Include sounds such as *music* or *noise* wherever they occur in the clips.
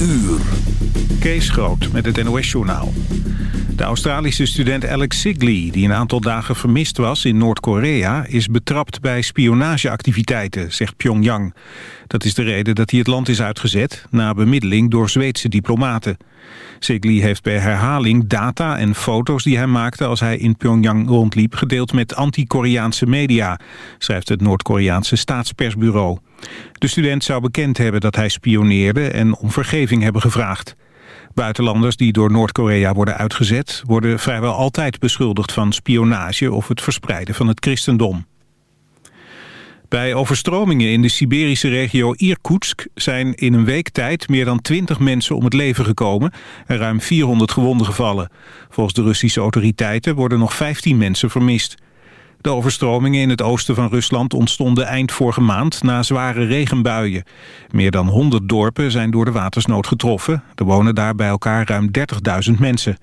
uur. Kees Groot met het NOS-journaal. De Australische student Alex Sigley, die een aantal dagen vermist was in Noord-Korea... is betrapt bij spionageactiviteiten, zegt Pyongyang. Dat is de reden dat hij het land is uitgezet... na bemiddeling door Zweedse diplomaten. Sigley heeft bij herhaling data en foto's die hij maakte... als hij in Pyongyang rondliep, gedeeld met anti-Koreaanse media... schrijft het Noord-Koreaanse staatspersbureau. De student zou bekend hebben dat hij spioneerde en om vergeving hebben gevraagd. Buitenlanders die door Noord-Korea worden uitgezet... worden vrijwel altijd beschuldigd van spionage of het verspreiden van het christendom. Bij overstromingen in de Siberische regio Irkutsk zijn in een week tijd meer dan 20 mensen om het leven gekomen en ruim 400 gewonden gevallen. Volgens de Russische autoriteiten worden nog 15 mensen vermist. De overstromingen in het oosten van Rusland ontstonden eind vorige maand na zware regenbuien. Meer dan 100 dorpen zijn door de watersnood getroffen. Er wonen daar bij elkaar ruim 30.000 mensen.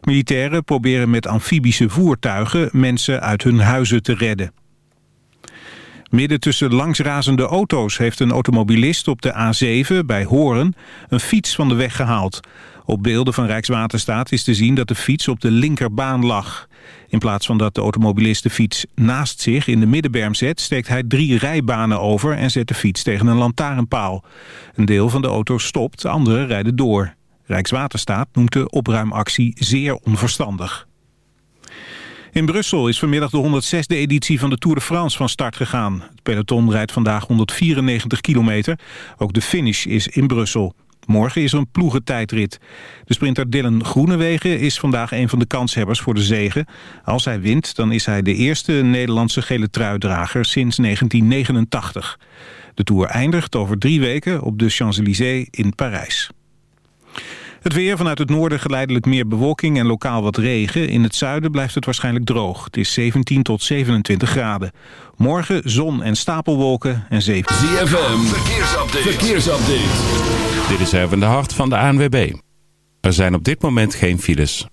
Militairen proberen met amfibische voertuigen mensen uit hun huizen te redden. Midden tussen langsrazende auto's heeft een automobilist op de A7 bij Horen een fiets van de weg gehaald. Op beelden van Rijkswaterstaat is te zien dat de fiets op de linkerbaan lag. In plaats van dat de automobilist de fiets naast zich in de middenberm zet... steekt hij drie rijbanen over en zet de fiets tegen een lantaarnpaal. Een deel van de auto's stopt, andere rijden door. Rijkswaterstaat noemt de opruimactie zeer onverstandig. In Brussel is vanmiddag de 106e editie van de Tour de France van start gegaan. Het peloton rijdt vandaag 194 kilometer. Ook de finish is in Brussel. Morgen is er een ploegentijdrit. De sprinter Dylan Groenewegen is vandaag een van de kanshebbers voor de zegen. Als hij wint, dan is hij de eerste Nederlandse gele truidrager sinds 1989. De Tour eindigt over drie weken op de Champs-Élysées in Parijs. Het weer vanuit het noorden geleidelijk meer bewolking en lokaal wat regen. In het zuiden blijft het waarschijnlijk droog. Het is 17 tot 27 graden. Morgen zon en stapelwolken en 7. ZFM, verkeersupdate. verkeersupdate. Dit is even de hart van de ANWB. Er zijn op dit moment geen files.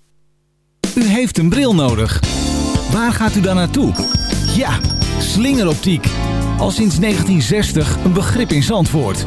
U heeft een bril nodig. Waar gaat u dan naartoe? Ja, slingeroptiek. Al sinds 1960 een begrip in Zandvoort.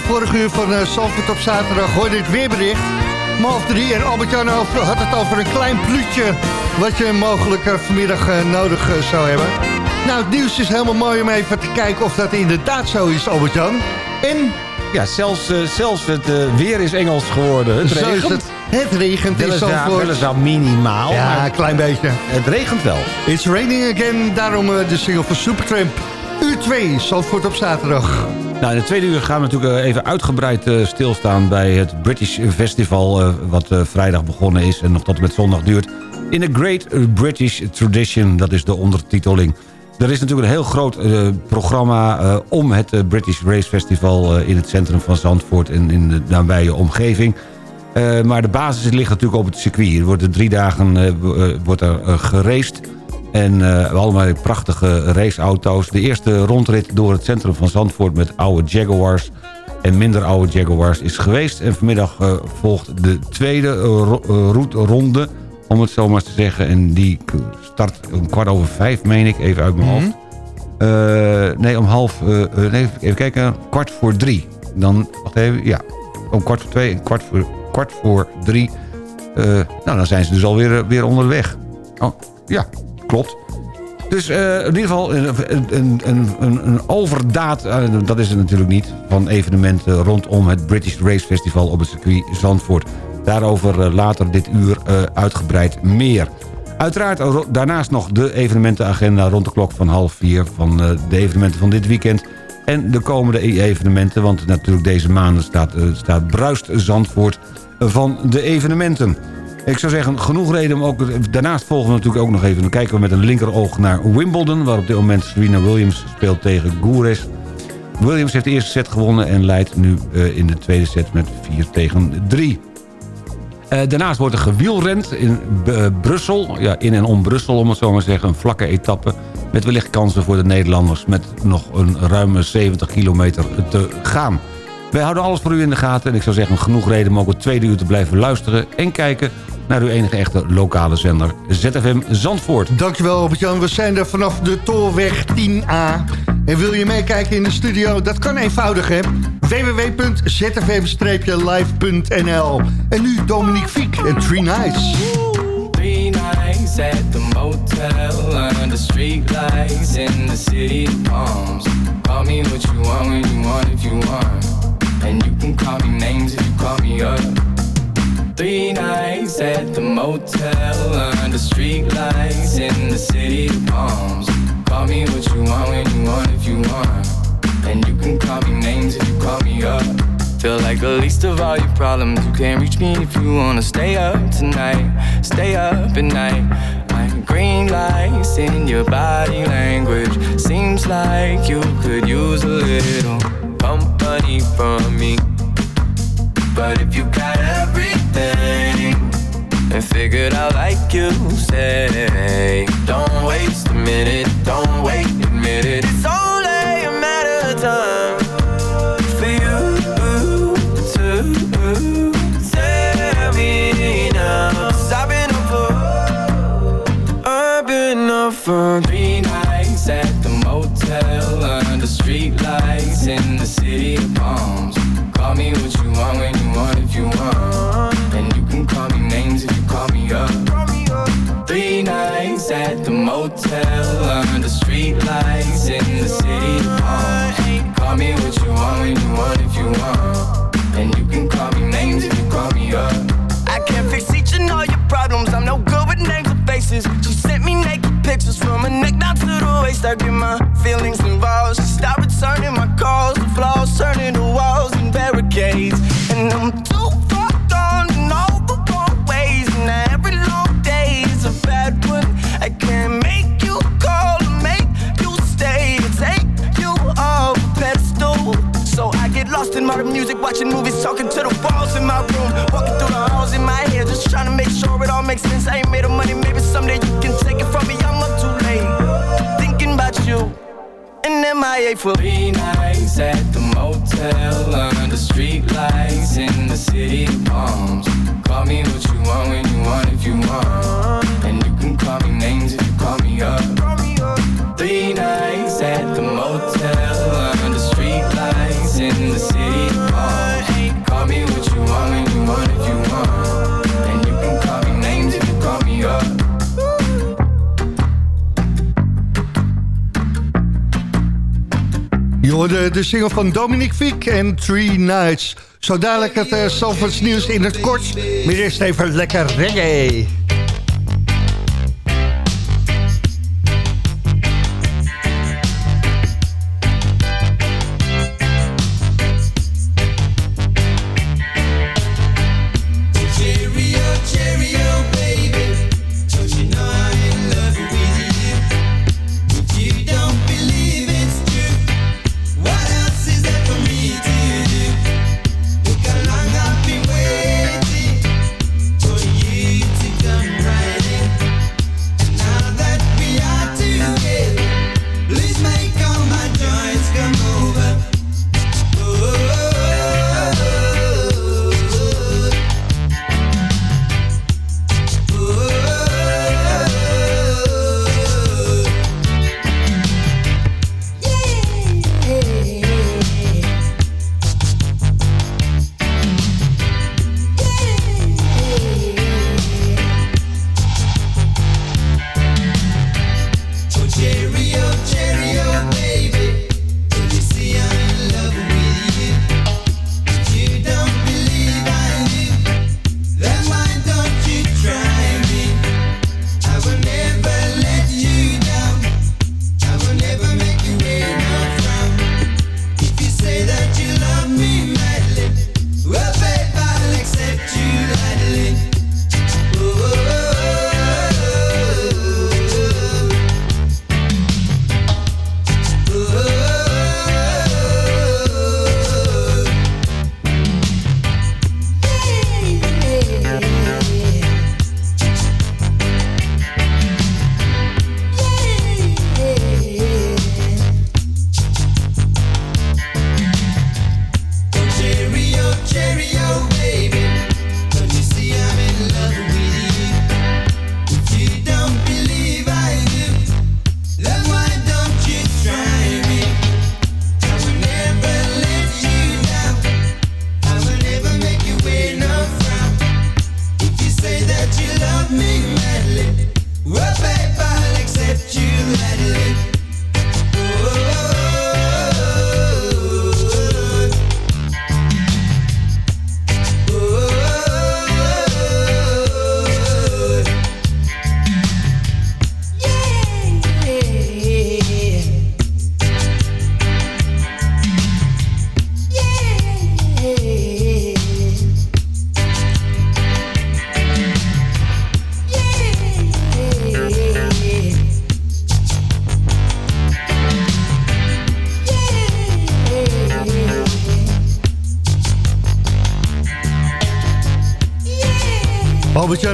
Vorige uur van uh, Zandvoort op zaterdag hoorde het weerbericht. Om half drie en Albert-Jan had het over een klein pluutje... wat je mogelijk uh, vanmiddag nodig zou hebben. Nou, het nieuws is helemaal mooi om even te kijken of dat inderdaad zo is, Albert-Jan. En... Ja, zelfs, zelfs het weer is Engels geworden. Het regent. Het, het regent in Zandvoort. Weliswaar minimaal. Ja, een klein beetje. Het regent wel. It's raining again, daarom de single van Supertramp. Uur 2, Zandvoort op zaterdag. Nou, in de tweede uur gaan we natuurlijk eh, even uitgebreid uh, stilstaan... bij het British Festival, uh, wat vrijdag begonnen is... en nog tot met zondag duurt. In the Great British Tradition, dat is de ondertiteling. Er is natuurlijk een heel groot programma om het British Race Festival... in het centrum van Zandvoort en in de nabije omgeving... maar de basis ligt natuurlijk op het circuit. Er worden drie dagen wordt er geraced... En uh, allemaal prachtige raceauto's. De eerste rondrit door het centrum van Zandvoort met oude Jaguars en minder oude Jaguars is geweest. En vanmiddag uh, volgt de tweede uh, ronde, om het zo maar te zeggen. En die start om kwart over vijf, meen ik, even uit mijn mm -hmm. hoofd. nee, om half... nee, even kijken, kwart voor drie. Dan, wacht even, ja. Om kwart voor twee en kwart voor, kwart voor drie. nou, dan zijn ze dus alweer weer onderweg. Oh, ja, klopt. Dus uh, in ieder geval een, een, een, een overdaad, uh, dat is het natuurlijk niet... van evenementen rondom het British Race Festival op het circuit Zandvoort. Daarover uh, later dit uur uitgebreid meer. Uiteraard daarnaast nog de evenementenagenda rond de klok van half vier... van de evenementen van dit weekend en de komende evenementen. Want natuurlijk deze maanden staat, staat bruist Zandvoort van de evenementen. Ik zou zeggen, genoeg reden om ook... Daarnaast volgen we natuurlijk ook nog even... dan kijken we met een linkeroog naar Wimbledon... waar op dit moment Serena Williams speelt tegen Goures. Williams heeft de eerste set gewonnen... en leidt nu uh, in de tweede set met 4 tegen 3. Uh, eh, daarnaast wordt er gewielrend in uh, Brussel. Ja, in en om Brussel, om het zo maar te zeggen. Een vlakke etappe met wellicht kansen voor de Nederlanders... met nog een ruime 70 kilometer te gaan. Wij houden alles voor u in de gaten. En ik zou zeggen, genoeg reden om ook het tweede uur te blijven luisteren... en kijken naar uw enige echte lokale zender ZFM Zandvoort. Dankjewel Albert-Jan. We zijn er vanaf de Tolweg 10A. En wil je meekijken in de studio? Dat kan eenvoudig, hè? www.zfm-live.nl En nu Dominique Fiek en Three Nights. Three nights at the motel Under street lights in the city of palms Call me what you want when you want if you want And you can call me names if you call me up Three nights at the motel under street lights in the city of palms. Call me what you want when you want if you want. And you can call me names if you call me up. Feel like the least of all your problems. You can't reach me if you wanna stay up tonight. Stay up at night. Green lights in your body language. Seems like you could use a little But if you got everything and figured out like you say, don't waste a minute, makes sense. I ain't made of money, maybe someday you can take it from me. I'm up too late. Thinking about you. And MIA for three nights at the motel under street lights in the city of palms. Call me what you want when you want if you want. Hoorde de single van Dominic Fiek en Three Nights. Zo dadelijk het uh, nieuws in het kort. Maar eerst even lekker reggae.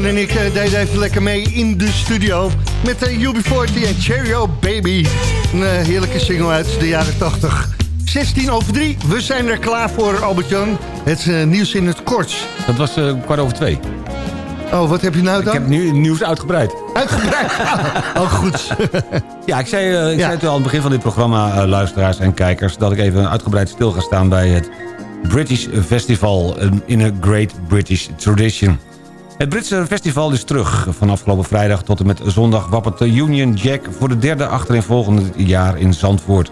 Albert-Jan en ik uh, deden even lekker mee in de studio... met uh, UB40 en Cheerio Baby. Een uh, heerlijke single uit de jaren 80. 16 over 3, we zijn er klaar voor, Albert-Jan. Het uh, nieuws in het kort. Dat was kwart over twee. Oh, wat heb je nou dan? Ik heb nu nieuws uitgebreid. Uitgebreid? *laughs* oh, goed. *laughs* ja, ik zei, ik ja. zei het al aan het begin van dit programma, luisteraars en kijkers... dat ik even uitgebreid stil ga staan bij het British Festival... in a Great British Tradition. Het Britse festival is terug. Van afgelopen vrijdag tot en met zondag wappert de Union Jack... voor de derde achtereenvolgende jaar in Zandvoort.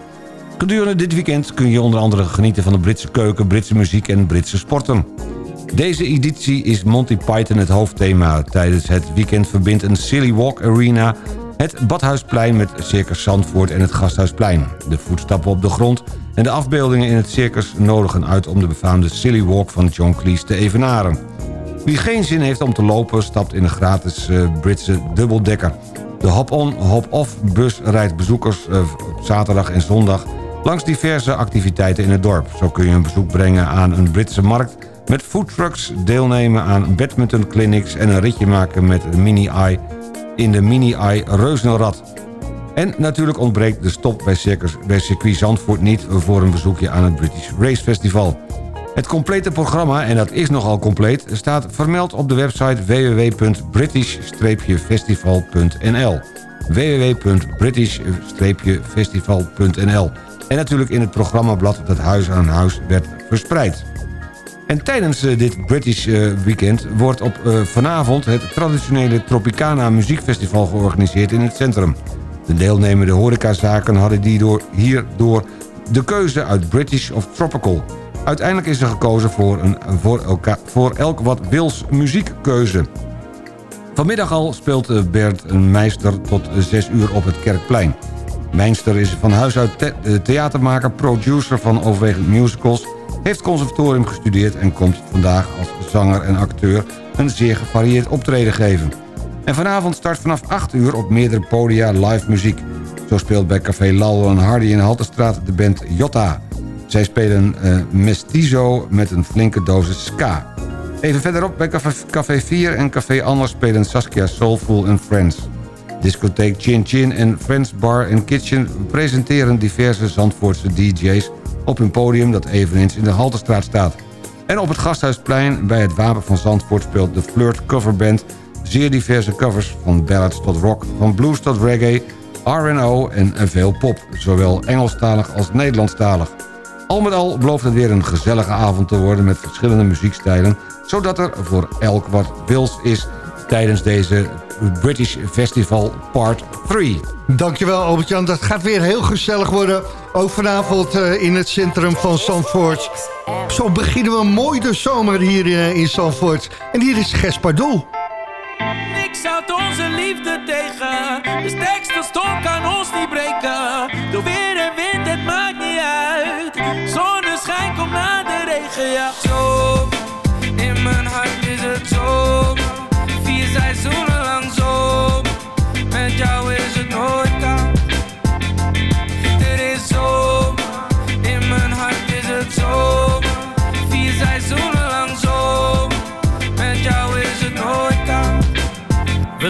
Gedurende dit weekend kun je onder andere genieten van de Britse keuken... Britse muziek en Britse sporten. Deze editie is Monty Python het hoofdthema. Tijdens het weekend verbindt een Silly Walk Arena... het Badhuisplein met Circus Zandvoort en het Gasthuisplein. De voetstappen op de grond en de afbeeldingen in het circus nodigen uit... om de befaamde Silly Walk van John Cleese te evenaren. Wie geen zin heeft om te lopen, stapt in een gratis uh, Britse dubbeldekker. De hop-on, hop-off bus rijdt bezoekers uh, zaterdag en zondag... langs diverse activiteiten in het dorp. Zo kun je een bezoek brengen aan een Britse markt... met foodtrucks, deelnemen aan badminton clinics... en een ritje maken met de Mini-Eye in de Mini-Eye Reuzenrad. En natuurlijk ontbreekt de stop bij, circus, bij circuit Zandvoort niet... voor een bezoekje aan het British Race Festival... Het complete programma, en dat is nogal compleet... staat vermeld op de website www.british-festival.nl www.british-festival.nl En natuurlijk in het programmablad dat huis aan huis werd verspreid. En tijdens eh, dit British eh, Weekend wordt op uh, vanavond... het traditionele Tropicana Muziekfestival georganiseerd in het centrum. De deelnemende horecazaken hadden die door, hierdoor de keuze uit British of Tropical. Uiteindelijk is er gekozen voor een voor, elka, voor elk wat wils muziekkeuze. Vanmiddag al speelt eh, Bert Meister tot 6 uur op het Kerkplein. Meinster is van huis uit the theatermaker, producer van overwegend musicals... heeft conservatorium gestudeerd en komt vandaag als zanger en acteur... een zeer gevarieerd optreden geven. En vanavond start vanaf 8 uur op meerdere podia live muziek. Zo speelt bij Café Lal en Hardy in Haltestraat de band Jota. Zij spelen uh, Mestizo met een flinke dosis ska. Even verderop bij Café 4 en Café Anders spelen Saskia Soulful en Friends. Discotheek Chin Chin en Friends Bar and Kitchen presenteren diverse Zandvoortse DJ's op hun podium dat eveneens in de Halterstraat staat. En op het Gasthuisplein bij het Wapen van Zandvoort speelt de Flirt Coverband zeer diverse covers van ballads tot rock, van blues tot reggae, R&O en veel pop, zowel Engelstalig als Nederlandstalig. Al met al belooft het weer een gezellige avond te worden met verschillende muziekstijlen... zodat er voor elk wat wils is tijdens deze British Festival Part 3. Dankjewel Albert-Jan, dat gaat weer heel gezellig worden. Ook vanavond uh, in het centrum van Zandvoort. Zo beginnen we mooi de zomer hier uh, in Zandvoort. En hier is Gespardoel. Niks houdt onze liefde tegen. De sterkste stok kan ons niet breken. Door weer na de regen,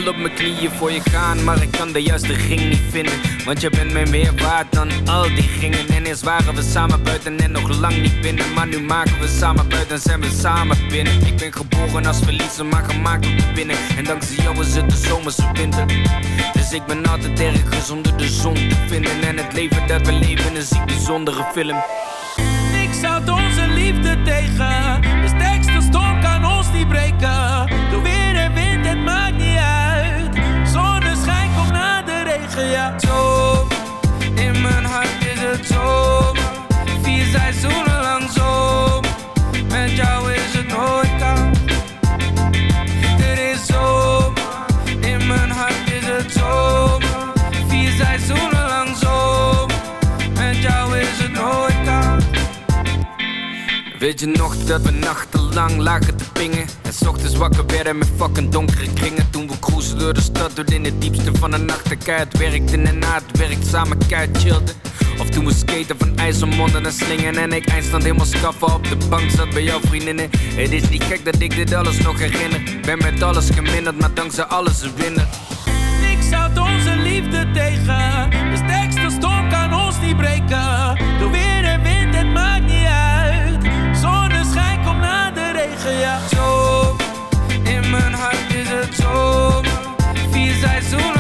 op mijn knieën voor je gaan, maar ik kan de juiste ring niet vinden. Want je bent mij meer waard dan al die gingen. En eerst waren we samen buiten en nog lang niet binnen. Maar nu maken we samen buiten en zijn we samen binnen. Ik ben geboren als verliezer, maar gemaakt om te winnen. En dankzij jou is het de zomerse winter. Dus ik ben altijd ergens onder de zon te vinden. En het leven dat we leven is een bijzondere film. Niks houdt onze liefde tegen. We nachtenlang lagen te pingen. En s ochtends wakker werden met fucking donkere kringen. Toen we cruisen door de stad, door in het diepste van de nacht. De keihard werkten en na het werk samen chillden Of toen we skaten van IJsselmonde naar slingen. En ik eindstand helemaal schaffen op de bank zat bij jouw vriendinnen. Het is niet gek dat ik dit alles nog herinner. Ben met alles geminderd, maar dankzij alles een winnaar. Niks houdt onze liefde tegen. De sterkste storm kan ons niet breken de regen, ja Zo, in mijn hart is het zo Vier seizoenen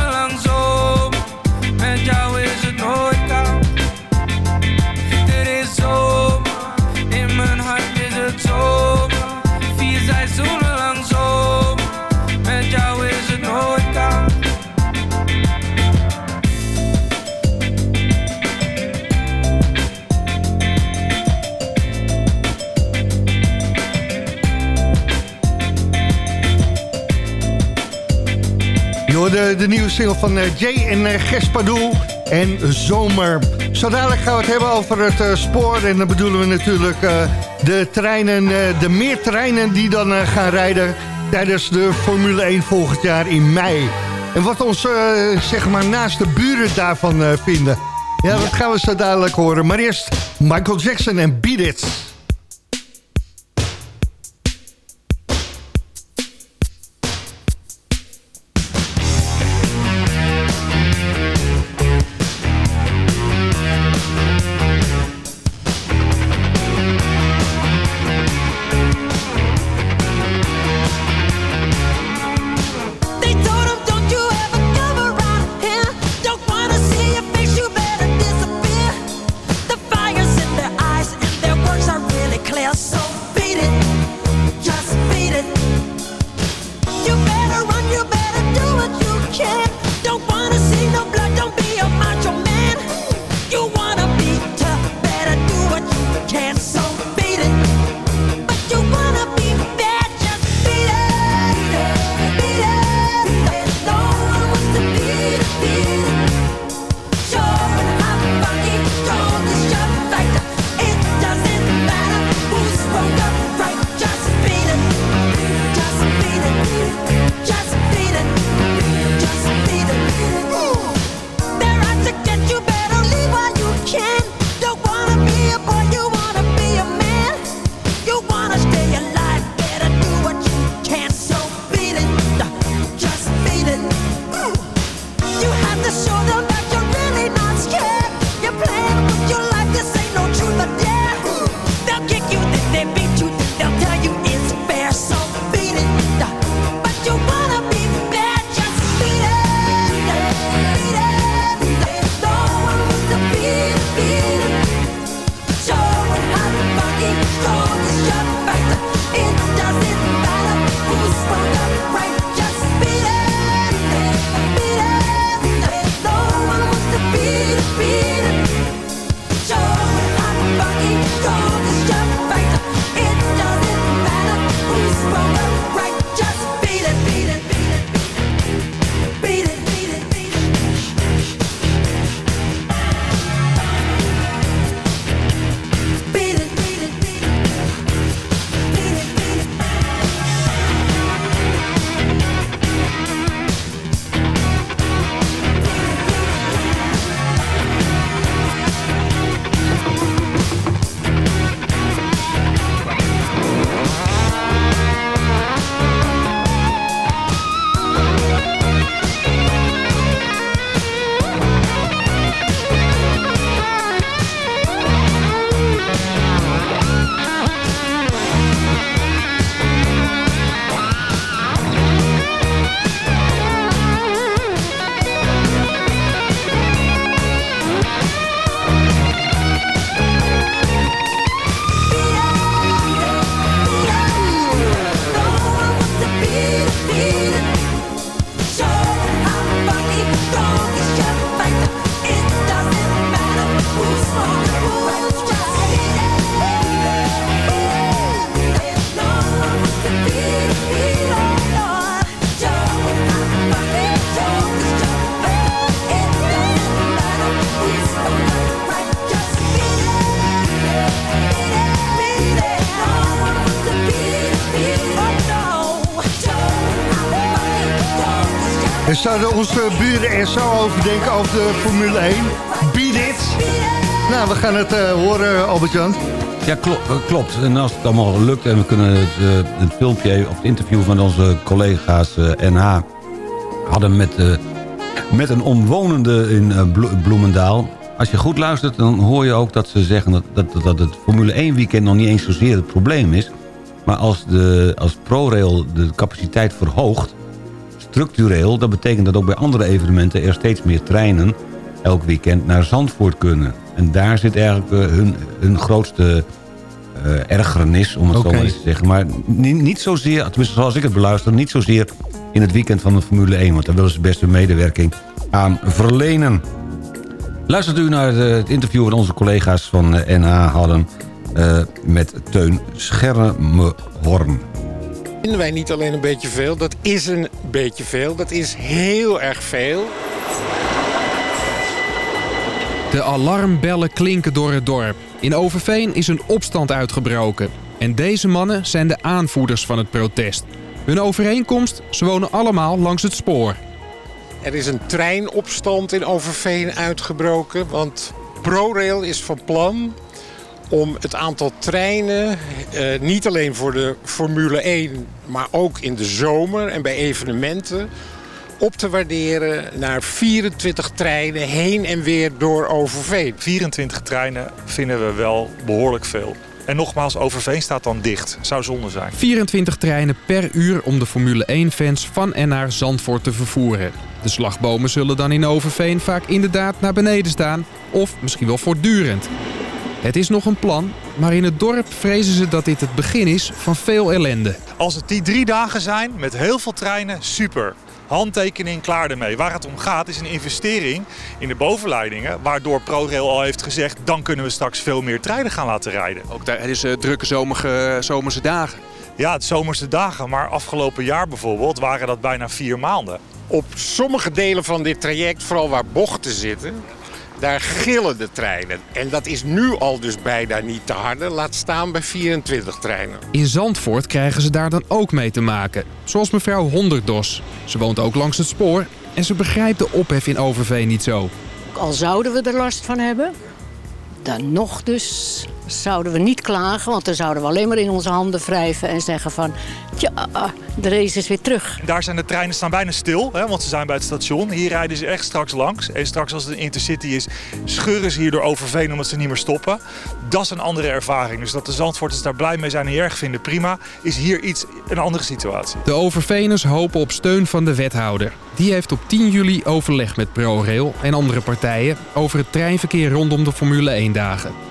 hoorde de nieuwe single van eh, Jay en uh, Gespadoel en Zomer. Zo dadelijk gaan we het hebben over het uh, spoor. En dan bedoelen we natuurlijk de treinen, de meer treinen die dan gaan rijden... tijdens de Formule 1 volgend jaar in mei. En wat ons zeg maar naast de buren daarvan vinden. Ja, dat gaan we zo dadelijk horen. Maar eerst Michael Jackson en Beat It. Zouden onze buren er zo over denken over de Formule 1? Beat it! Nou, we gaan het eh, horen, Albert-Jan. Ja, klo- eh, klopt. En als het allemaal lukt en we kunnen het, eh, het filmpje of het interview van onze collega's NH hadden met, met een omwonende in Blo- Bloemendaal. Als je goed luistert, dan hoor je ook dat ze zeggen dat, dat, dat het Formule 1 weekend nog niet eens zozeer het probleem is. Maar als, de, als ProRail de capaciteit verhoogt, structureel, dat betekent dat ook bij andere evenementen er steeds meer treinen elk weekend naar Zandvoort kunnen. En daar zit eigenlijk eh, hun, hun grootste eh ergernis, om het zo maar eens te zeggen. Maar niet, niet zozeer, tenminste zoals ik het beluister, niet zozeer in het weekend van de Formule 1. Want daar willen ze best een medewerking aan verlenen. Luistert u naar eh, het interview wat onze collega's van NH hadden met Teun Schermerhorn. Vinden wij niet alleen een beetje veel, dat is een beetje veel. Dat is heel erg veel. De alarmbellen klinken door het dorp. In Overveen is een opstand uitgebroken. En deze mannen zijn de aanvoerders van het protest. Hun overeenkomst, ze wonen allemaal langs het spoor. Er is een treinopstand in Overveen uitgebroken. Want ProRail is van plan om het aantal treinen... eh, niet alleen voor de Formule 1, maar ook in de zomer en bij evenementen... op te waarderen naar 24 treinen heen en weer door Overveen. 24 treinen vinden we wel behoorlijk veel. En nogmaals, Overveen staat dan dicht. Zou zonde zijn. 24 treinen per uur om de Formule 1-fans van en naar Zandvoort te vervoeren. De slagbomen zullen dan in Overveen vaak inderdaad naar beneden staan. Of misschien wel voortdurend. Het is nog een plan, maar in het dorp vrezen ze dat dit het begin is van veel ellende. Als het die drie dagen zijn met heel veel treinen, super. Handtekening, klaar ermee. Waar het om gaat is een investering in de bovenleidingen... waardoor ProRail al heeft gezegd... dan kunnen we straks veel meer treinen gaan laten rijden. Ook daar, het is eh, drukke zomerge, zomerse dagen. Ja, het zomerse dagen. Maar afgelopen jaar bijvoorbeeld waren dat bijna vier maanden. Op sommige delen van dit traject, vooral waar bochten zitten... daar gillen de treinen. En dat is nu al dus bijna niet te harde. Laat staan bij 24 treinen. In Zandvoort krijgen ze daar dan ook mee te maken. Zoals mevrouw Honderddos. Ze woont ook langs het spoor en ze begrijpt de ophef in Overveen niet zo. Al zouden we er last van hebben, dan nog dus zouden we niet klagen. Want dan zouden we alleen maar in onze handen wrijven en zeggen van... Tja, de race is weer terug. Daar zijn de treinen staan bijna stil, hè, want ze zijn bij het station. Hier rijden ze echt straks langs. En straks als het een intercity is, scheuren ze hier door Overveen omdat ze niet meer stoppen. Dat is een andere ervaring. Dus dat de Zandvoorters daar blij mee zijn en erg vinden, prima. Is hier iets een andere situatie. De Overveners hopen op steun van de wethouder. Die heeft op 10 juli overleg met ProRail en andere partijen... over het treinverkeer rondom de Formule 1-dagen.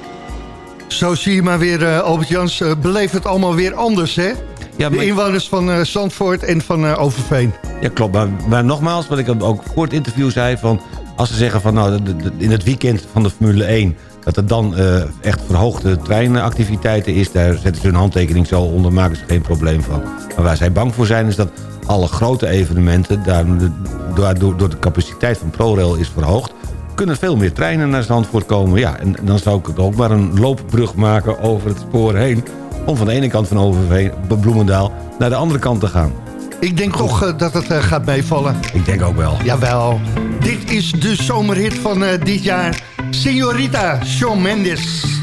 Zo zie je maar weer, eh, Albert-Jans, eh, beleeft het allemaal weer anders, hè? Ja, de inwoners van eh, Zandvoort en van Overveen. Ja, klopt. Maar, maar nogmaals, wat ik ook voor het interview zei... Van, als ze zeggen van nou, de- de- in het weekend van de Formule 1... dat er dan echt verhoogde treinactiviteiten is... daar zetten ze hun handtekening zo onder, maken ze geen probleem van. Maar waar zij bang voor zijn is dat alle grote evenementen... daar, door, door de capaciteit van ProRail is verhoogd... kunnen veel meer treinen naar Zandvoort komen. Ja, en dan zou ik ook maar een loopbrug maken over het spoor heen... om van de ene kant van Overveen, Bloemendaal naar de andere kant te gaan. Ik denk toch eh, dat het eh, gaat meevallen. Ik denk ook wel. Jawel. Dit is de zomerhit van eh, dit jaar. Señorita Shawn Mendes.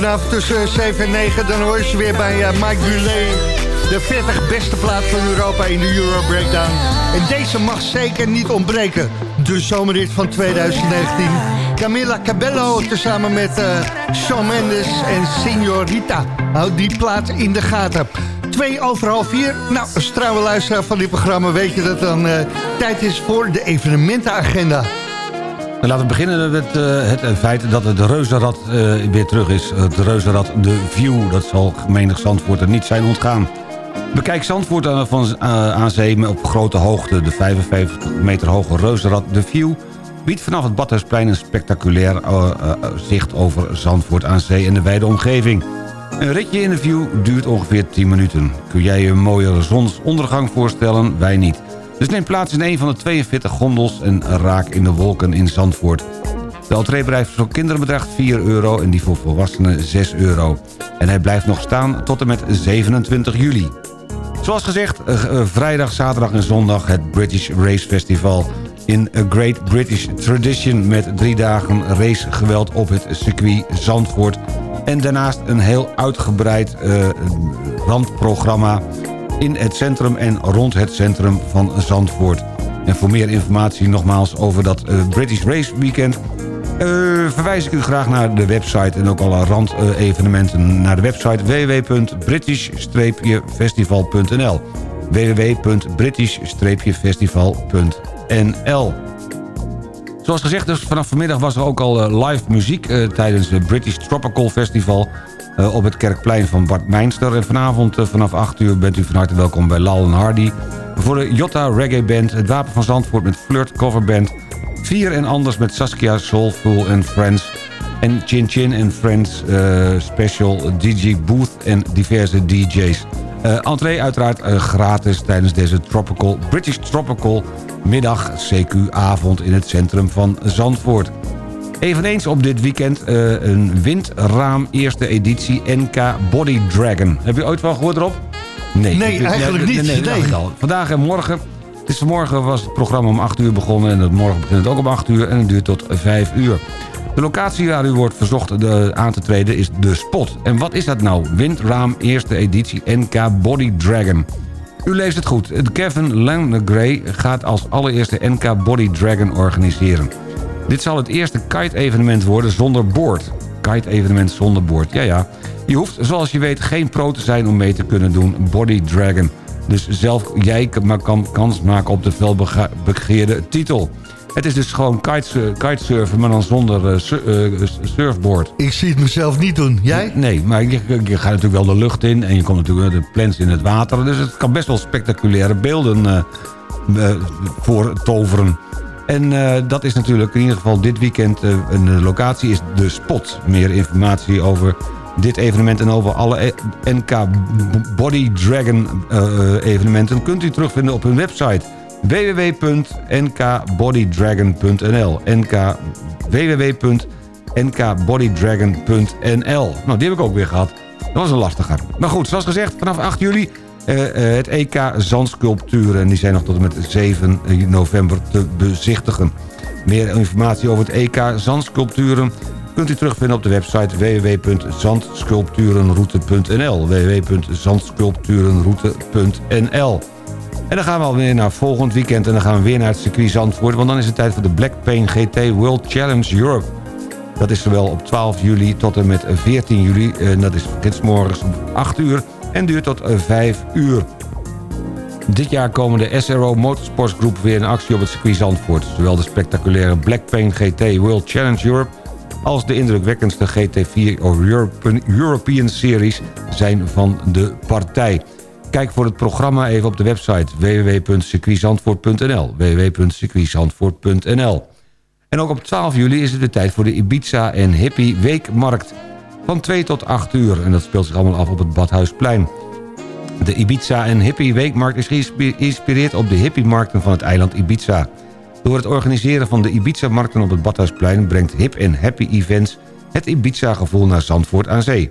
Vanavond tussen 7 en 9, dan hoor je ze weer bij eh, Mike Bulet. De 40 beste plaat van Europa in de Euro Breakdown. En deze mag zeker niet ontbreken. De zomerrit van 2019. Camila Cabello tezamen met eh Shawn Mendes en Signorita. Houd die plaat in de gaten. Twee over half vier. Nou, als trouwe luisteraar van dit programma weet je dat dan eh, tijd is voor de evenementenagenda. En laten we beginnen met eh, het feit dat het reuzenrad eh, weer terug is. Het reuzenrad The View, dat zal menig Zandvoort er niet zijn ontgaan. Bekijk Zandvoort aan, van, eh, aan zee op grote hoogte. De 55 meter hoge reuzenrad The View biedt vanaf het Badhuisplein een spectaculair eh, eh, zicht over Zandvoort aan zee en de wijde omgeving. Een ritje in de View duurt ongeveer 10 minuten. Kun jij je een mooie zonsondergang voorstellen? Wij niet. Dus neem plaats in een van de 42 gondels en raak in de wolken in Zandvoort. De entreebedrijf voor kinderen bedraagt 4 euro en die voor volwassenen 6 euro. En hij blijft nog staan tot en met 27 juli. Zoals gezegd, eh, eh, vrijdag, zaterdag en zondag het British Race Festival... in A Great British Tradition met drie dagen racegeweld op het circuit Zandvoort... en daarnaast een heel uitgebreid eh, randprogramma in het centrum en rond het centrum van Zandvoort. En voor meer informatie nogmaals over dat eh, British Race Weekend... eh, verwijs ik u graag naar de website en ook alle randevenementen naar de website www.british-festival.nl www.british-festival.nl Zoals gezegd, dus vanaf vanmiddag was er ook al eh, live muziek... tijdens het British Tropical Festival eh, op het Kerkplein van Bart Meinster. En vanavond eh, vanaf 8 uur bent u van harte welkom bij Lal Hardy... voor de Jota Reggae Band, het Wapen van Zandvoort met Flirt Coverband... Vier en Anders met Saskia Soulful and Friends... en Chin Chin and Friends eh, Special DJ Booth en diverse DJ's. Entree uiteraard gratis tijdens deze tropical, British Tropical middag CQ avond in het centrum van Zandvoort. Eveneens op dit weekend eh, een windraam eerste editie NK Body Dragon. Heb je ooit wel gehoord erop? Nee, Nee, eigenlijk niet. Nee, dat al. Vandaag en morgen. Het is vanmorgen was het programma om 8 uur begonnen... en het morgen begint het ook om 8 uur en het duurt tot 5 uur. De locatie waar u wordt verzocht de, aan te treden is De Spot. En wat is dat nou? Windraam eerste editie NK Body Dragon. U leest het goed. Kevin Langegray gaat als allereerste NK Body Dragon organiseren. Dit zal het eerste kite-evenement worden zonder boord. Kite-evenement zonder boord, ja ja. Je hoeft, zoals je weet, geen pro te zijn om mee te kunnen doen Body Dragon. Dus zelf jij kan kans maken op de felbegeerde titel. Het is dus gewoon kitese- kitesurfen, maar dan zonder eh, eh, surfboard. Ik zie het mezelf niet doen. Jij? Nee, maar je, je gaat natuurlijk wel de lucht in... en je komt natuurlijk de plans in het water. Dus het kan best wel spectaculaire beelden eh, eh, voor toveren. En eh, dat is natuurlijk in ieder geval dit weekend... eh, een locatie is De Spot. Meer informatie over dit evenement en over alle eh, NK Body Dragon evenementen... kunt u terugvinden op hun website www.nkbodydragon.nl NK www.nkbodydragon.nl Nou, die heb ik ook weer gehad. Dat was een lastiger. Maar goed, zoals gezegd, vanaf 8 juli het EK Zandsculpturen. En die zijn nog tot en met 7 november te bezichtigen. Meer informatie over het EK Zandsculpturen kunt u terugvinden op de website www.zandsculpturenroute.nl www.zandsculpturenroute.nl en dan gaan we alweer naar volgend weekend en dan gaan we weer naar het circuit Zandvoort... want dan is het tijd voor de Black Pain GT World Challenge Europe. Dat is zowel op 12 juli tot en met 14 juli. En dat is gidsmorgens om 8 uur en duurt tot 5 uur. Dit jaar komen de SRO Motorsports Group weer in actie op het circuit Zandvoort. Zowel de spectaculaire Blackpain GT World Challenge Europe... als de indrukwekkendste GT4 European, European Series zijn van de partij. Kijk voor het programma even op de website www.circuitzandvoort.nl www.circuitzandvoort.nl En ook op 12 juli is het de tijd voor de Ibiza en Hippie Weekmarkt. Van 2 tot 8 uur en dat speelt zich allemaal af op het Badhuisplein. De Ibiza en Hippie Weekmarkt is geïnspireerd op de hippie-markten van het eiland Ibiza. Door het organiseren van de Ibiza-markten op het Badhuisplein... brengt Hip en Happy Events het Ibiza-gevoel naar Zandvoort aan zee.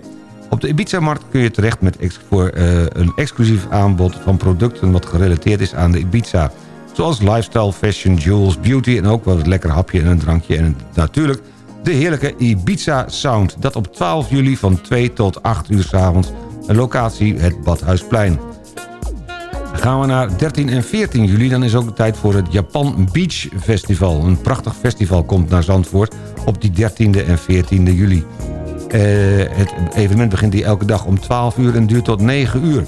Op de Ibiza-markt kun je terecht met voor uh, een exclusief aanbod van producten... wat gerelateerd is aan de Ibiza. Zoals lifestyle, fashion, jewels, beauty... en ook wel een lekker hapje en een drankje. En natuurlijk de heerlijke Ibiza Sound. Dat op 12 juli van 2 tot 8 uur s avonds Locatie het Badhuisplein. Gaan we naar 13 en 14 juli, dan is ook de tijd voor het Japan Beach Festival. Een prachtig festival komt naar Zandvoort op die 13e en 14e juli. Uh, het evenement begint hier elke dag om 12 uur en duurt tot 9 uur.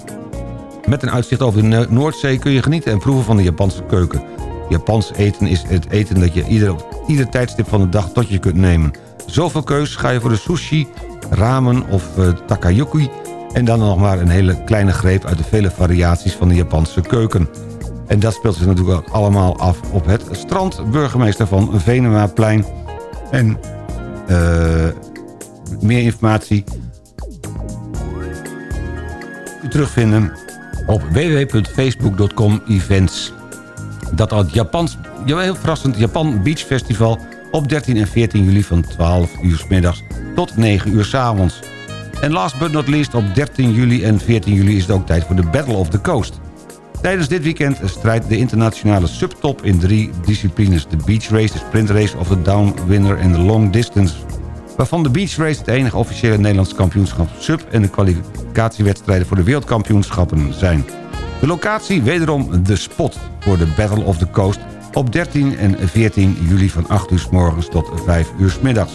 Met een uitzicht over de Noordzee kun je genieten en proeven van de Japanse keuken. Japans eten is het eten dat je ieder, ieder tijdstip van de dag tot je kunt nemen. Zoveel keus ga je voor de sushi, ramen of uh, takayuki en dan nog maar een hele kleine greep uit de vele variaties van de Japanse keuken. En dat speelt zich natuurlijk ook allemaal af op het strand. Burgemeester van Venemaplein. En uh, meer informatie terugvinden op www.facebook.com events. Dat al Japans, heel verrassend Japan Beach Festival op 13 en 14 juli van 12 uur middags tot 9 uur s avonds. En last but not least, op 13 juli en 14 juli is het ook tijd voor de Battle of the Coast. Tijdens dit weekend strijdt de internationale subtop in drie disciplines. De beach race, de sprint race of de downwinner en de long distance. Waarvan de beach race het enige officiële Nederlands kampioenschap sub... en de kwalificatiewedstrijden voor de wereldkampioenschappen zijn. De locatie wederom de spot voor de Battle of the Coast... op 13 en 14 juli van 8 uur s morgens tot 5 uur s middags.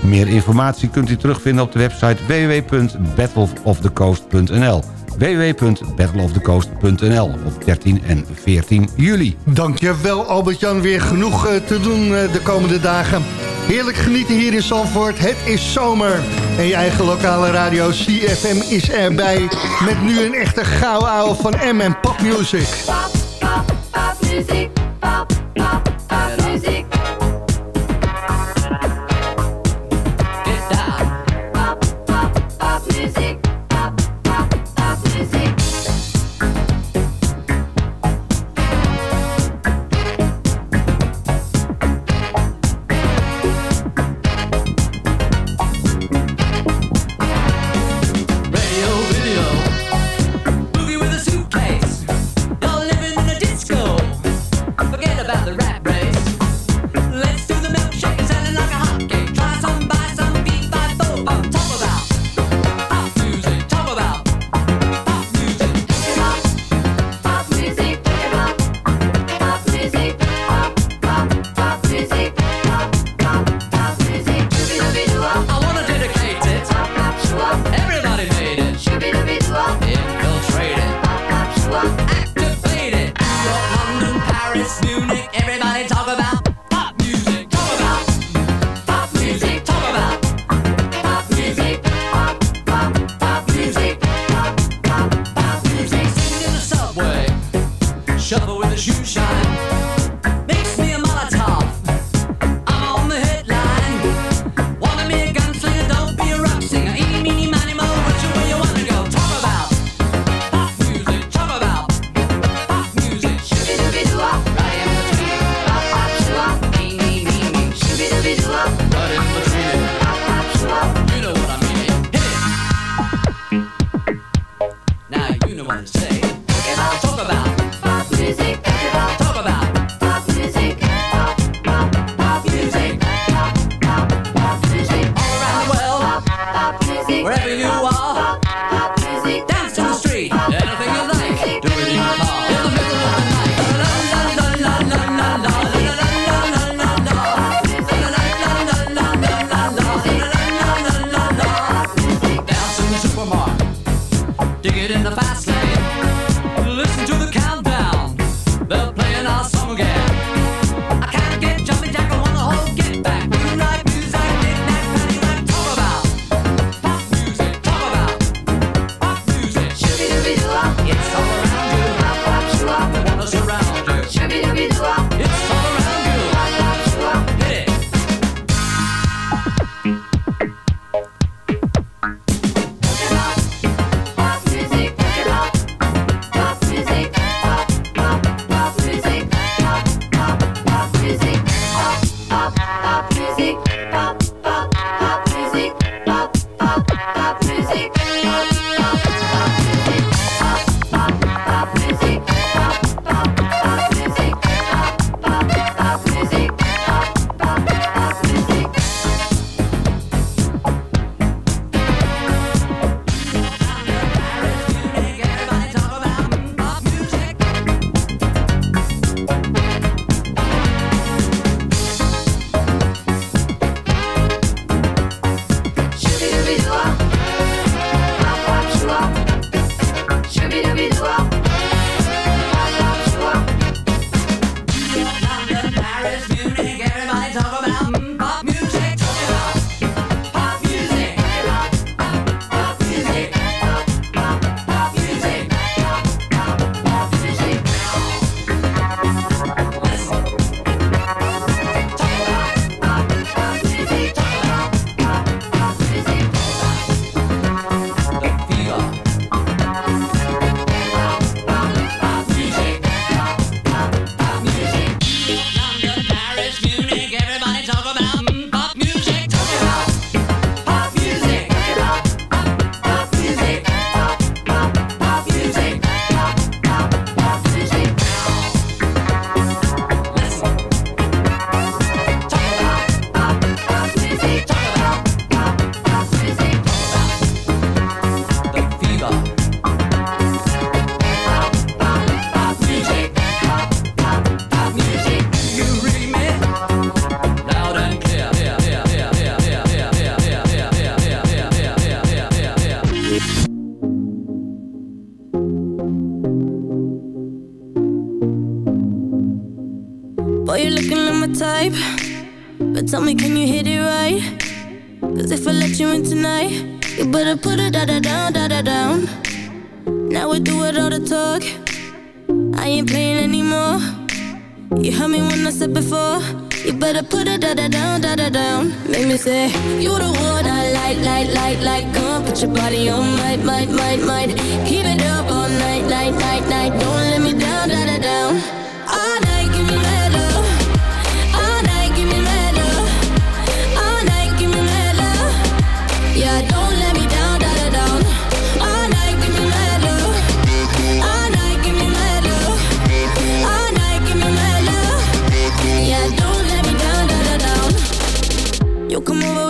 Meer informatie kunt u terugvinden op de website www.battleofthecoast.nl www.battleofthecoast.nl op 13 en 14 juli. Dankjewel Albert-Jan, weer genoeg eh, te doen eh, de komende dagen. Heerlijk genieten hier in Zandvoort, het is zomer. En je eigen lokale radio CFM is erbij. Met nu een echte gouden ouwe van M en Pop Music. Pop, pop, pop, pop,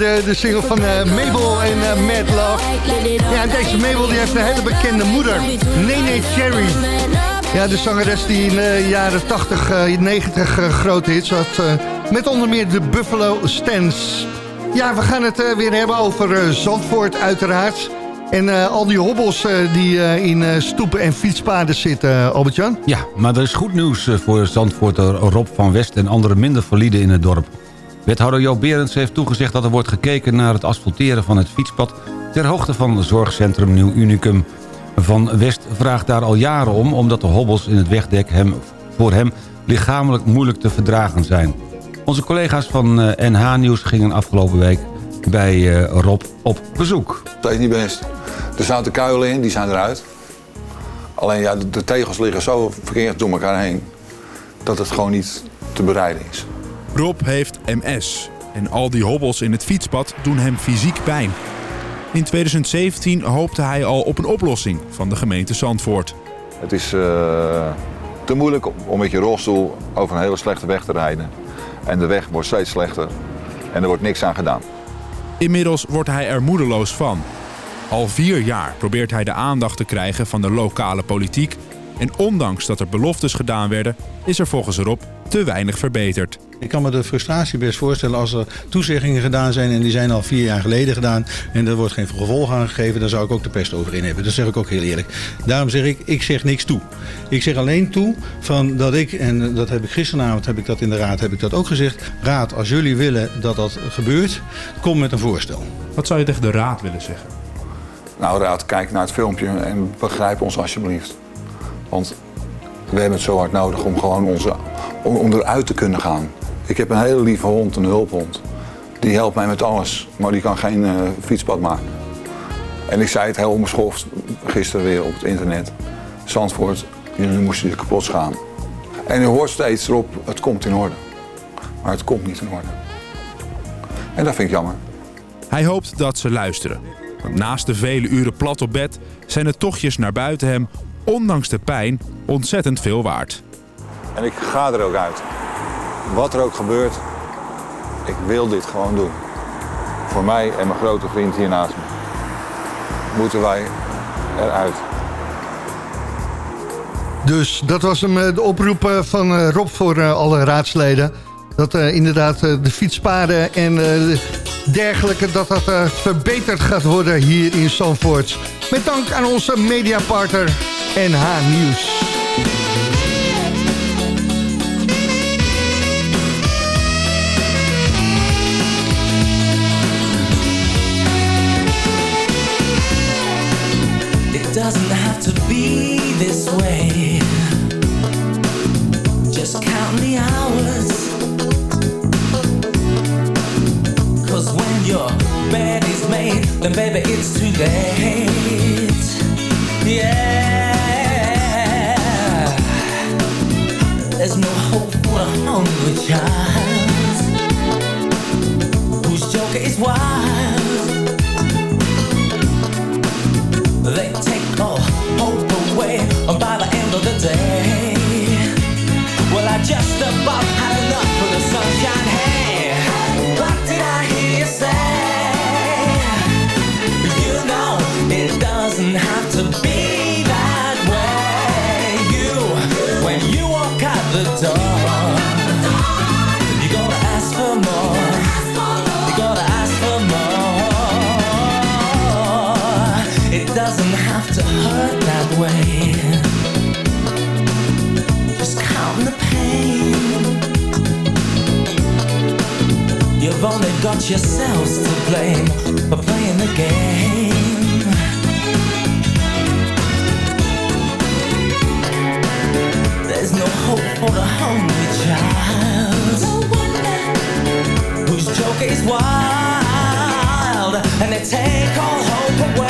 De single van eh, Mabel en eh, Mad Love. Ja, en deze Mabel die heeft een hele bekende moeder. Nene Cherry. Ja, de zangeres die in de jaren 80, eh, 90 eh, grote hits had. eh, met onder meer de Buffalo Stance. Ja, we gaan het eh, weer hebben over eh, Zandvoort uiteraard. En eh, al die hobbels eh, die eh, in eh, stoepen en fietspaden zitten, eh, Albert-Jan. Ja, maar er is goed nieuws eh, voor Zandvoorter Rob van West en andere minder valide in het dorp. Wethouder Joop Berends heeft toegezegd dat er wordt gekeken naar het asfalteren van het fietspad... ter hoogte van het zorgcentrum Nieuw Unicum. Van West vraagt daar al jaren om, omdat de hobbels in het wegdek hem, voor hem lichamelijk moeilijk te verdragen zijn. Onze collega's van eh, NH Nieuws gingen afgelopen week bij eh, Rob op bezoek. Dat is niet best. Er zaten kuilen in, die zijn eruit. Alleen ja, de tegels liggen zo verkeerd door elkaar heen... dat het gewoon niet te bereiden is. Rob heeft MS en al die hobbels in het fietspad doen hem fysiek pijn. In 2017 hoopte hij al op een oplossing van de gemeente Zandvoort. Het is eh, te moeilijk om- om met je rolstoel over een hele slechte weg te rijden. En de weg wordt steeds slechter. En er wordt niks aan gedaan. Inmiddels wordt hij er moedeloos van. Al vier jaar probeert hij de aandacht te krijgen van de lokale politiek. En ondanks dat er beloftes gedaan werden, is er volgens Rob te weinig verbeterd. Ik kan me de frustratie best voorstellen als er toezeggingen gedaan zijn en die zijn al vier jaar geleden gedaan en er wordt geen gevolg aan gegeven, dan zou ik ook de pest over in hebben. Dat zeg ik ook heel eerlijk. Daarom zeg ik, ik zeg niks toe. Ik zeg alleen toe van dat ik, en dat heb ik gisteravond heb ik dat in de raad heb ik dat ook gezegd, raad als jullie willen dat dat gebeurt, kom met een voorstel. Wat zou je tegen de raad willen zeggen? Nou, raad, kijk naar het filmpje en begrijp ons alsjeblieft. Want we hebben het zo hard nodig om gewoon onze, om, eruit te kunnen gaan. Ik heb een hele lieve hond, een hulphond. Die helpt mij met alles, maar die kan geen eh, fietspad maken. En ik zei het heel onbeschoft gisteren weer op het internet. Zandvoort, jullie moesten je kapot gaan. En u hoort steeds erop, het komt in orde. Maar het komt niet in orde. En dat vind ik jammer. Hij hoopt dat ze luisteren. Want naast de vele uren plat op bed zijn de tochtjes naar buiten hem, ondanks de pijn, ontzettend veel waard. En ik ga er ook uit. Wat er ook gebeurt, ik wil dit gewoon doen. Voor mij en mijn grote vriend hier naast me. Moeten wij eruit. Dus dat was hem, eh, de oproep eh, van eh, Rob voor alle raadsleden. Dat inderdaad de fietspaden en dergelijke, dat dat verbeterd gaat worden hier in Zandvoort. Met dank aan onze mediapartner NH Nieuws. It doesn't have to be this way. Just count the hours. Cause when your bed is made Then baby it's too late. Yeah hungry child Whose joker is wild They take all hope away by the end of the day. Well, I just about had enough take all hope away.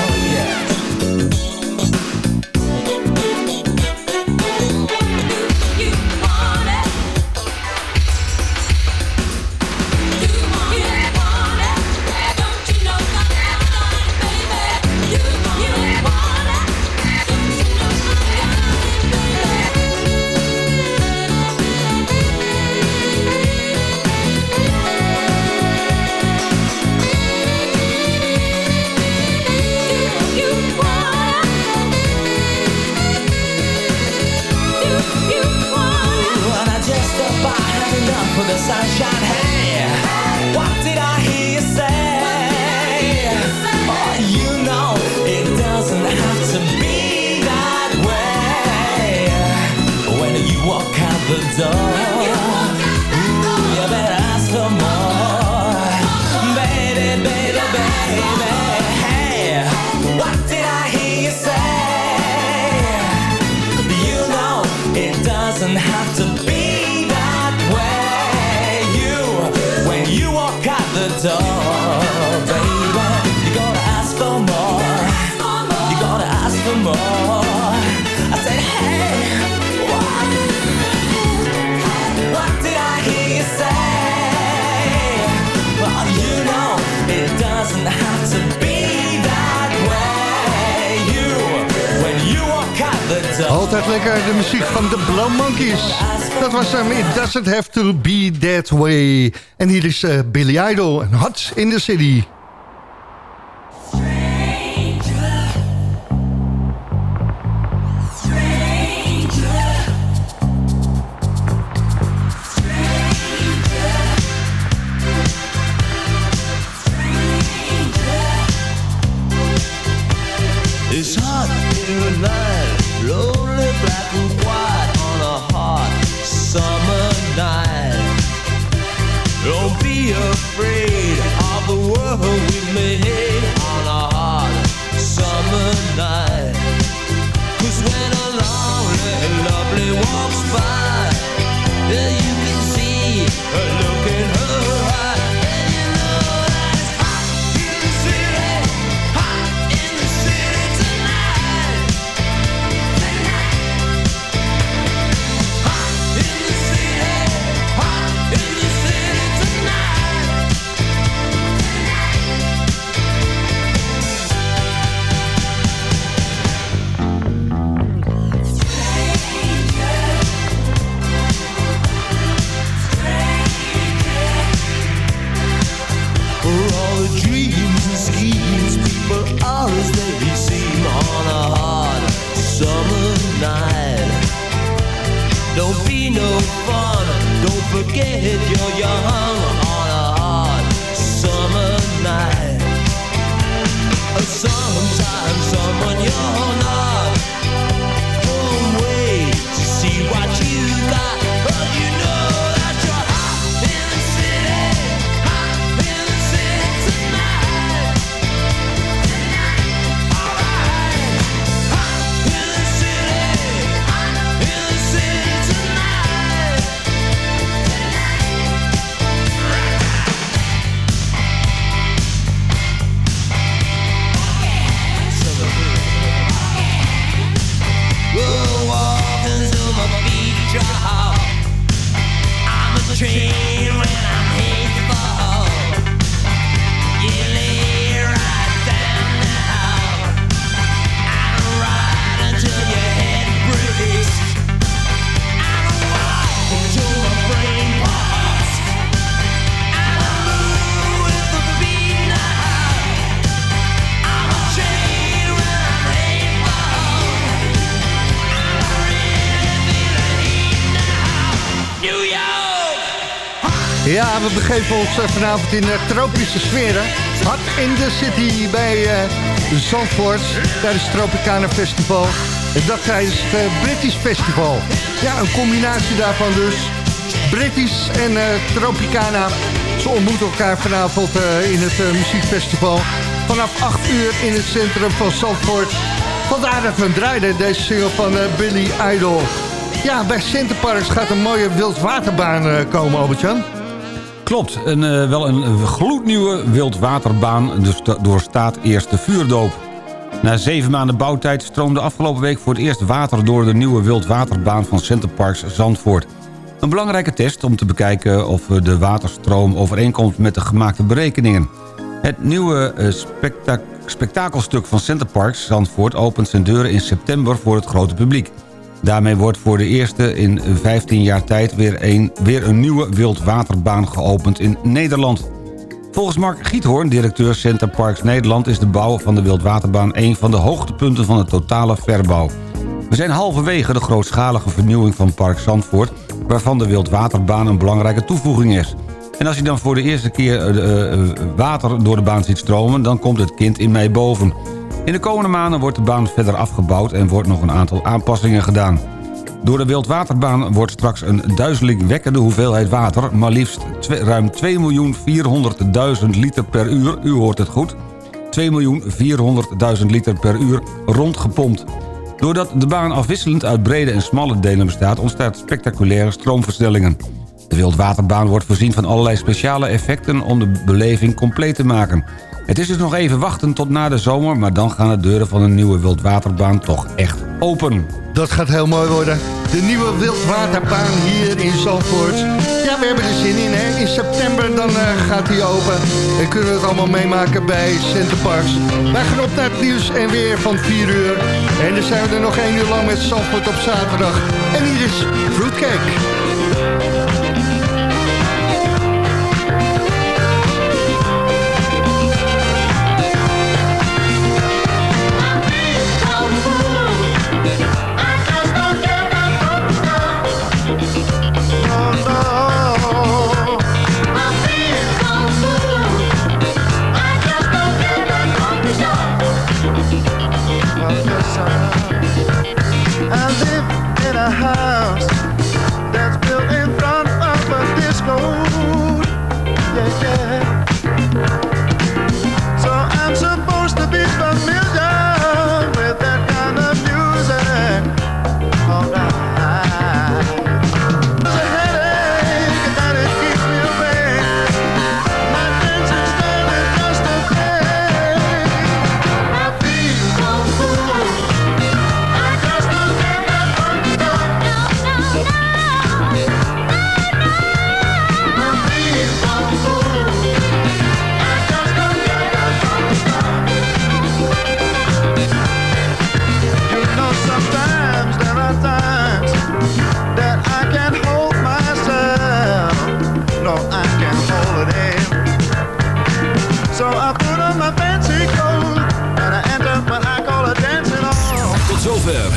Altijd lekker de muziek van de Blow Monkeys. Dat was hem It Doesn't Have To Be That Way. En hier is uh, Billy Idol Hot in the City. Ja, we begeven ons eh, vanavond in eh, tropische sferen. Hot in the City bij eh, Zandvoort tijdens het Tropicana Festival. En dat tijdens het eh, British Festival. Ja, een combinatie daarvan dus. British en Tropicana. Ze ontmoeten elkaar vanavond in het muziekfestival. Vanaf 8 uur in het centrum van Zandvoort. Vandaar dat we draaiden, deze single van Billy Idol. Ja, bij Centerparks gaat een mooie wildwaterbaan komen, Albert-Jan. Klopt, een, eh, wel een gloednieuwe wildwaterbaan dus sta- doorstaat eerst de vuurdoop. Na zeven maanden bouwtijd stroomde afgelopen week voor het eerst water... door de nieuwe wildwaterbaan van Centerparks Zandvoort. Een belangrijke test om te bekijken of eh, de waterstroom overeenkomt met de gemaakte berekeningen. Het nieuwe eh, spektak- spektakelstuk van Centerparks Zandvoort opent zijn deuren in september voor het grote publiek. Daarmee wordt voor de eerste in 15 jaar tijd weer een, weer een nieuwe wildwaterbaan geopend in Nederland. Volgens Mark Giethoorn, directeur Center Parks Nederland... is de bouw van de wildwaterbaan een van de hoogtepunten van de totale verbouw. We zijn halverwege de grootschalige vernieuwing van Park Zandvoort... waarvan de wildwaterbaan een belangrijke toevoeging is. En als je dan voor de eerste keer eh, eh, water door de baan ziet stromen... dan komt het kind in mij boven. In de komende maanden wordt de baan verder afgebouwd... en wordt nog een aantal aanpassingen gedaan. Door de wildwaterbaan wordt straks een duizelingwekkende hoeveelheid water... maar liefst ruim 2.400.000 liter per uur, u hoort het goed... 2.400.000 liter per uur rondgepompt. Doordat de baan afwisselend uit brede en smalle delen bestaat... ontstaat spectaculaire stroomversnellingen. De wildwaterbaan wordt voorzien van allerlei speciale effecten... om de beleving compleet te maken. Het is dus nog even wachten tot na de zomer... maar dan gaan de deuren van een nieuwe wildwaterbaan toch echt open. Dat gaat heel mooi worden. De nieuwe wildwaterbaan hier in Zandvoort. Ja, we hebben er zin in, hè. In september dan eh, gaat die open. En kunnen we het allemaal meemaken bij Centerparks. Wij gaan op naar het nieuws en weer van 4 uur. En dan zijn we er nog 1 uur lang met Zandvoort op zaterdag. En hier is Fruitcake.